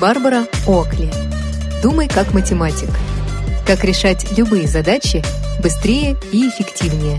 Барбара Окли. Думай как математик. Как решать любые задачи быстрее и эффективнее.